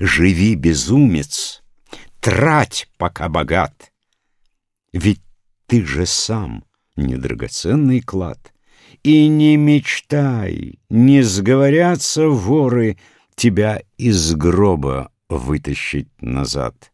Живи, безумец, трать, пока богат. Ведь ты же сам недрагоценный клад. И не мечтай, не сговорятся воры Тебя из гроба вытащить назад.